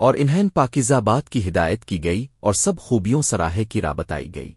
اور انہیں پاکیزہ بات کی ہدایت کی گئی اور سب خوبیوں سراہے کی رابط آئی گئی۔